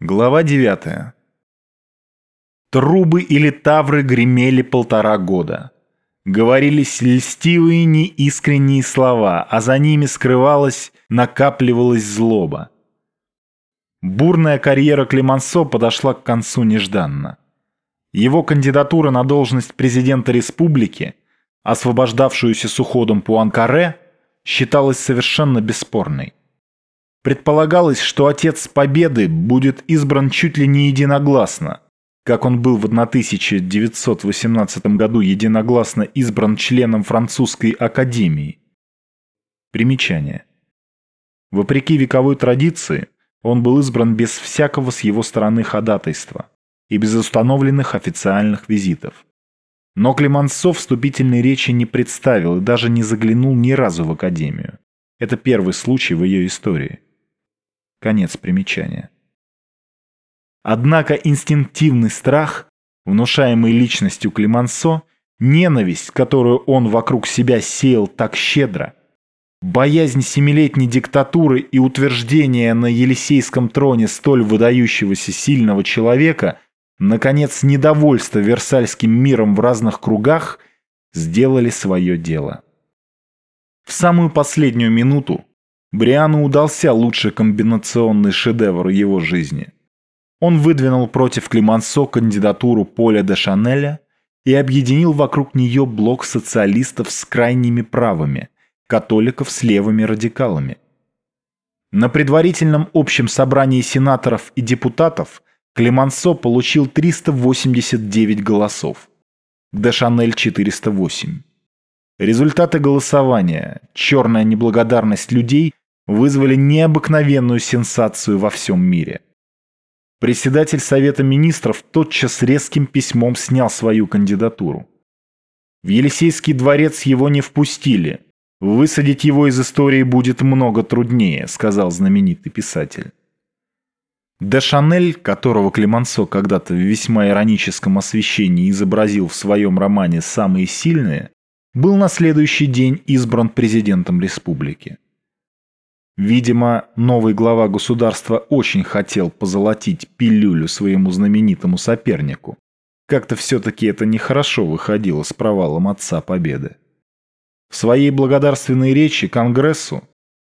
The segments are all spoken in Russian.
Глава 9. Трубы или тавры гремели полтора года. Говорились льстивые неискренние слова, а за ними скрывалась, накапливалась злоба. Бурная карьера Клемансо подошла к концу нежданно. Его кандидатура на должность президента республики, освобождавшуюся с уходом Пуанкаре, считалась совершенно бесспорной. Предполагалось, что отец Победы будет избран чуть ли не единогласно, как он был в 1918 году единогласно избран членом французской академии. Примечание. Вопреки вековой традиции, он был избран без всякого с его стороны ходатайства и без установленных официальных визитов. Но Клемансо вступительной речи не представил и даже не заглянул ни разу в академию. Это первый случай в ее истории. Конец примечания. Однако инстинктивный страх, внушаемый личностью Климансо, ненависть, которую он вокруг себя сеял так щедро, боязнь семилетней диктатуры и утверждение на Елисейском троне столь выдающегося сильного человека, наконец, недовольство Версальским миром в разных кругах сделали свое дело. В самую последнюю минуту Бриану удался лучший комбинационный шедевр его жизни. Он выдвинул против Климансо кандидатуру Поля де Шанеля и объединил вокруг нее блок социалистов с крайними правыми, католиков с левыми радикалами. На предварительном общем собрании сенаторов и депутатов Климансо получил 389 голосов, де Шанель 408. Результаты голосования, черная неблагодарность людей вызвали необыкновенную сенсацию во всем мире. Председатель Совета Министров тотчас резким письмом снял свою кандидатуру. В Елисейский дворец его не впустили. «Высадить его из истории будет много труднее», — сказал знаменитый писатель. Де Шанель, которого Клемансо когда-то в весьма ироническом освещении изобразил в своем романе «Самые сильные», был на следующий день избран президентом республики. Видимо, новый глава государства очень хотел позолотить пилюлю своему знаменитому сопернику. Как-то все-таки это нехорошо выходило с провалом отца Победы. В своей благодарственной речи Конгрессу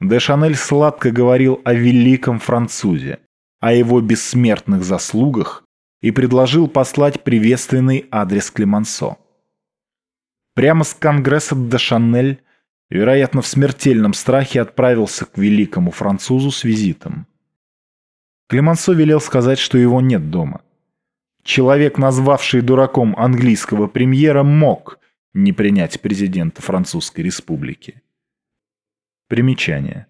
де Шанель сладко говорил о великом французе, о его бессмертных заслугах и предложил послать приветственный адрес Клемансо. Прямо с Конгресса де Шанель вероятно, в смертельном страхе отправился к великому французу с визитом. Клемансо велел сказать, что его нет дома. Человек, назвавший дураком английского премьера, мог не принять президента Французской республики. Примечание.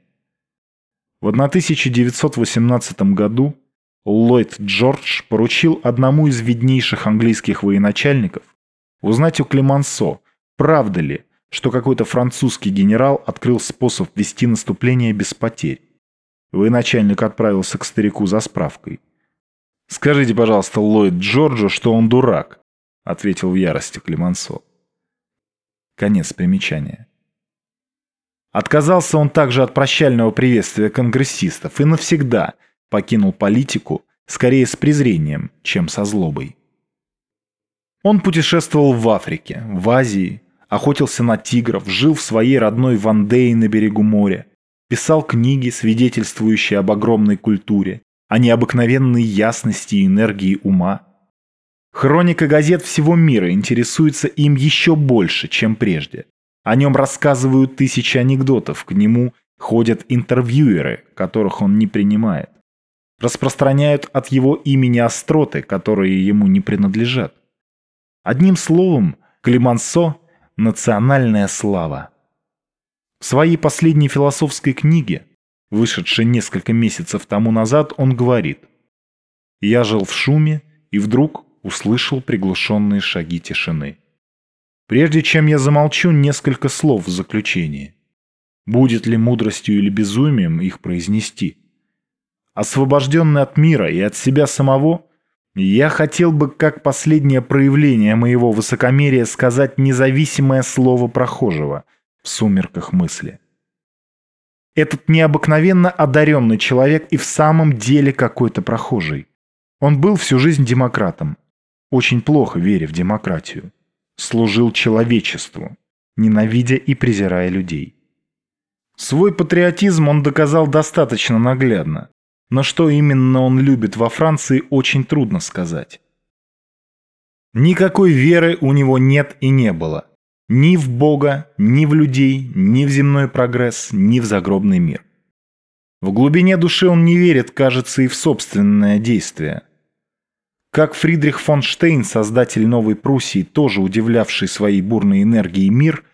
В 1918 году Ллойд Джордж поручил одному из виднейших английских военачальников узнать у Клемансо, правда ли, что какой-то французский генерал открыл способ вести наступление без потерь. Военачальник отправился к старику за справкой. «Скажите, пожалуйста, Ллойд Джорджу, что он дурак», — ответил в ярости Климансо. Конец примечания. Отказался он также от прощального приветствия конгрессистов и навсегда покинул политику скорее с презрением, чем со злобой. Он путешествовал в Африке, в Азии, охотился на тигров, жил в своей родной Вандее на берегу моря, писал книги, свидетельствующие об огромной культуре, о необыкновенной ясности и энергии ума. Хроника газет всего мира интересуется им еще больше, чем прежде. О нем рассказывают тысячи анекдотов, к нему ходят интервьюеры, которых он не принимает. Распространяют от его имени остроты, которые ему не принадлежат. Одним словом, Климансо национальная слава. В своей последней философской книге, вышедшей несколько месяцев тому назад, он говорит «Я жил в шуме и вдруг услышал приглушенные шаги тишины. Прежде чем я замолчу, несколько слов в заключении. Будет ли мудростью или безумием их произнести? Освобожденный от мира и от себя самого – я хотел бы, как последнее проявление моего высокомерия, сказать независимое слово прохожего в сумерках мысли. Этот необыкновенно одаренный человек и в самом деле какой-то прохожий. Он был всю жизнь демократом, очень плохо веря в демократию. Служил человечеству, ненавидя и презирая людей. Свой патриотизм он доказал достаточно наглядно, но что именно он любит во Франции, очень трудно сказать. Никакой веры у него нет и не было. Ни в Бога, ни в людей, ни в земной прогресс, ни в загробный мир. В глубине души он не верит, кажется, и в собственное действие. Как Фридрих фон Штейн, создатель Новой Пруссии, тоже удивлявший своей бурной энергией мир,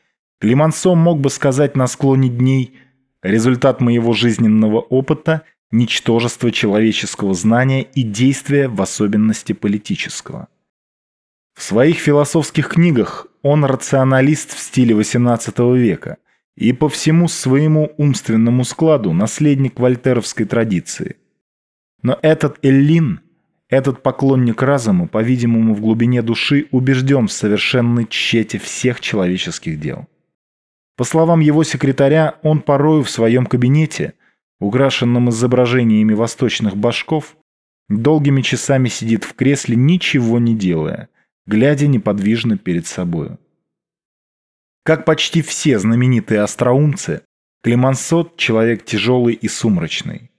Климансо мог бы сказать на склоне дней «Результат моего жизненного опыта – ничтожество человеческого знания и действия, в особенности политического». В своих философских книгах он рационалист в стиле XVIII века и по всему своему умственному складу наследник вольтеровской традиции. Но этот Эллин, этот поклонник разума, по-видимому, в глубине души убежден в совершенной тщете всех человеческих дел. По словам его секретаря, он порою в своем кабинете, украшенном изображениями восточных башков, долгими часами сидит в кресле, ничего не делая – глядя неподвижно перед собою. Как почти все знаменитые остроумцы, Климансот – человек тяжелый и сумрачный.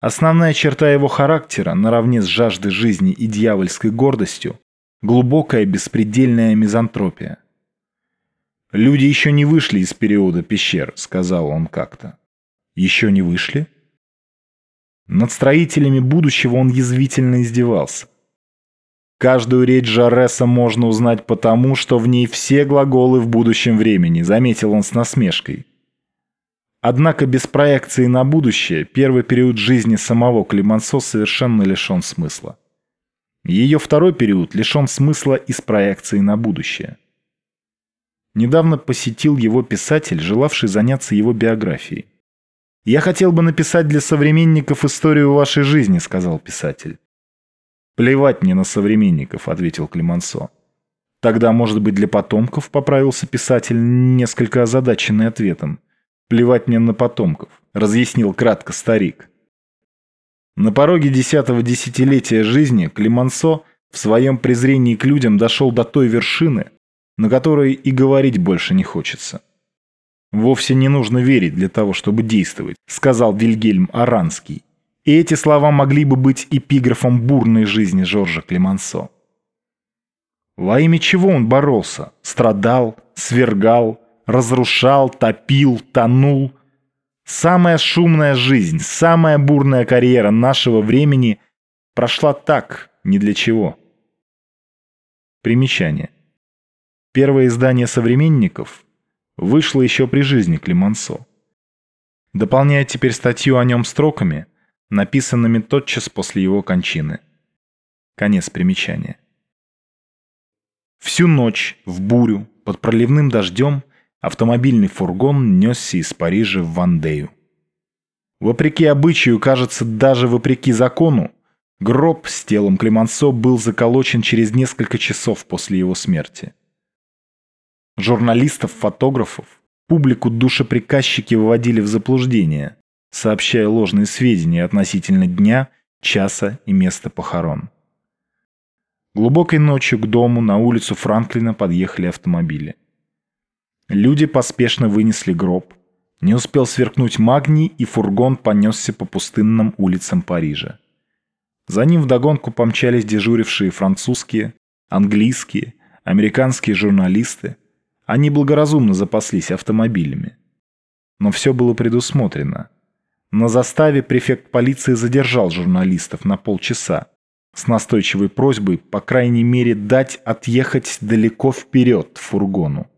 Основная черта его характера, наравне с жаждой жизни и дьявольской гордостью, глубокая беспредельная мизантропия. «Люди еще не вышли из периода пещер», – сказал он как-то. «Еще не вышли?» Над строителями будущего он язвительно издевался. Каждую речь Жареса можно узнать потому, что в ней все глаголы в будущем времени, заметил он с насмешкой. Однако без проекции на будущее первый период жизни самого Климансо совершенно лишен смысла. Ее второй период лишен смысла из проекции на будущее. Недавно посетил его писатель, желавший заняться его биографией. «Я хотел бы написать для современников историю вашей жизни», — сказал писатель. «Плевать мне на современников», — ответил Климансо. «Тогда, может быть, для потомков?» — поправился писатель, несколько озадаченный ответом. «Плевать мне на потомков», — разъяснил кратко старик. На пороге десятого десятилетия жизни Климансо в своем презрении к людям дошел до той вершины, на которой и говорить больше не хочется. «Вовсе не нужно верить для того, чтобы действовать», — сказал Вильгельм Аранский. И эти слова могли бы быть эпиграфом бурной жизни Жоржа Клемансо. Во имя чего он боролся? Страдал, свергал, разрушал, топил, тонул. Самая шумная жизнь, самая бурная карьера нашего времени прошла так, ни для чего. Примечание. Первое издание «Современников» вышло еще при жизни Климансо. Дополняя теперь статью о нем строками – написанными тотчас после его кончины. Конец примечания. Всю ночь, в бурю, под проливным дождем, автомобильный фургон несся из Парижа в Вандею. Вопреки обычаю, кажется, даже вопреки закону, гроб с телом Клемансо был заколочен через несколько часов после его смерти. Журналистов, фотографов, публику душеприказчики выводили в заблуждение сообщая ложные сведения относительно дня, часа и места похорон. Глубокой ночью к дому на улицу Франклина подъехали автомобили. Люди поспешно вынесли гроб. Не успел сверкнуть магний, и фургон понесся по пустынным улицам Парижа. За ним вдогонку помчались дежурившие французские, английские, американские журналисты. Они благоразумно запаслись автомобилями. Но все было предусмотрено. На заставе префект полиции задержал журналистов на полчаса с настойчивой просьбой, по крайней мере, дать отъехать далеко вперед фургону.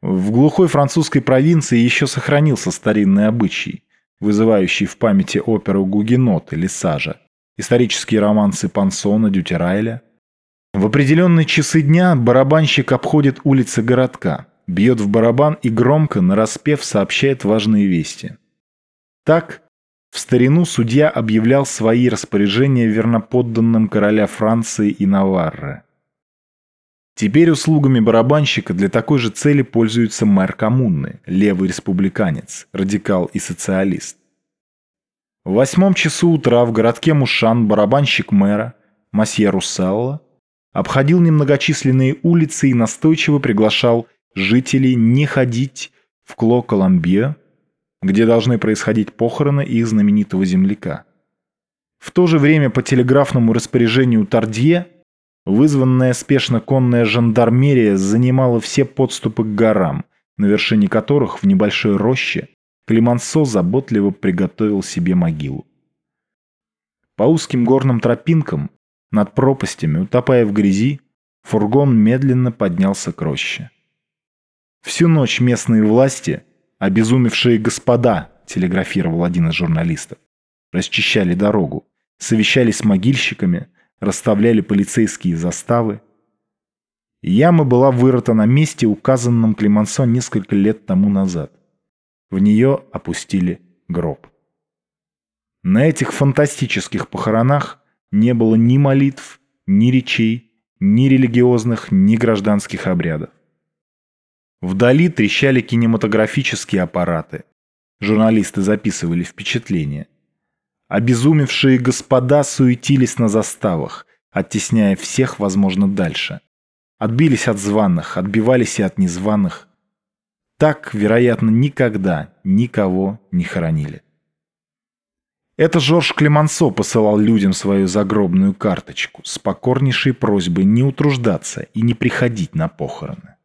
В глухой французской провинции еще сохранился старинный обычай, вызывающий в памяти оперу «Гугенот» или «Сажа», исторические романсы Пансона, Дютерайля. В определенные часы дня барабанщик обходит улицы городка, бьет в барабан и громко, нараспев, сообщает важные вести. Так, в старину судья объявлял свои распоряжения верноподданным короля Франции и Наварры. Теперь услугами барабанщика для такой же цели пользуется мэр коммуны, левый республиканец, радикал и социалист. В восьмом часу утра в городке Мушан барабанщик мэра, масье Русалла, обходил немногочисленные улицы и настойчиво приглашал жителей не ходить в Кло-Коломбье, где должны происходить похороны их знаменитого земляка. В то же время по телеграфному распоряжению Тардье вызванная спешно конная жандармерия занимала все подступы к горам, на вершине которых в небольшой роще Климансо заботливо приготовил себе могилу. По узким горным тропинкам, над пропастями, утопая в грязи, фургон медленно поднялся к роще. Всю ночь местные власти, обезумевшие господа, телеграфировал один из журналистов, расчищали дорогу, совещались с могильщиками, расставляли полицейские заставы. Яма была вырыта на месте, указанном Климансо несколько лет тому назад. В нее опустили гроб. На этих фантастических похоронах не было ни молитв, ни речей, ни религиозных, ни гражданских обрядов. Вдали трещали кинематографические аппараты. Журналисты записывали впечатления. Обезумевшие господа суетились на заставах, оттесняя всех, возможно, дальше. Отбились от званых, отбивались и от незваных. Так, вероятно, никогда никого не хоронили. Это Жорж Клемансо посылал людям свою загробную карточку с покорнейшей просьбой не утруждаться и не приходить на похороны.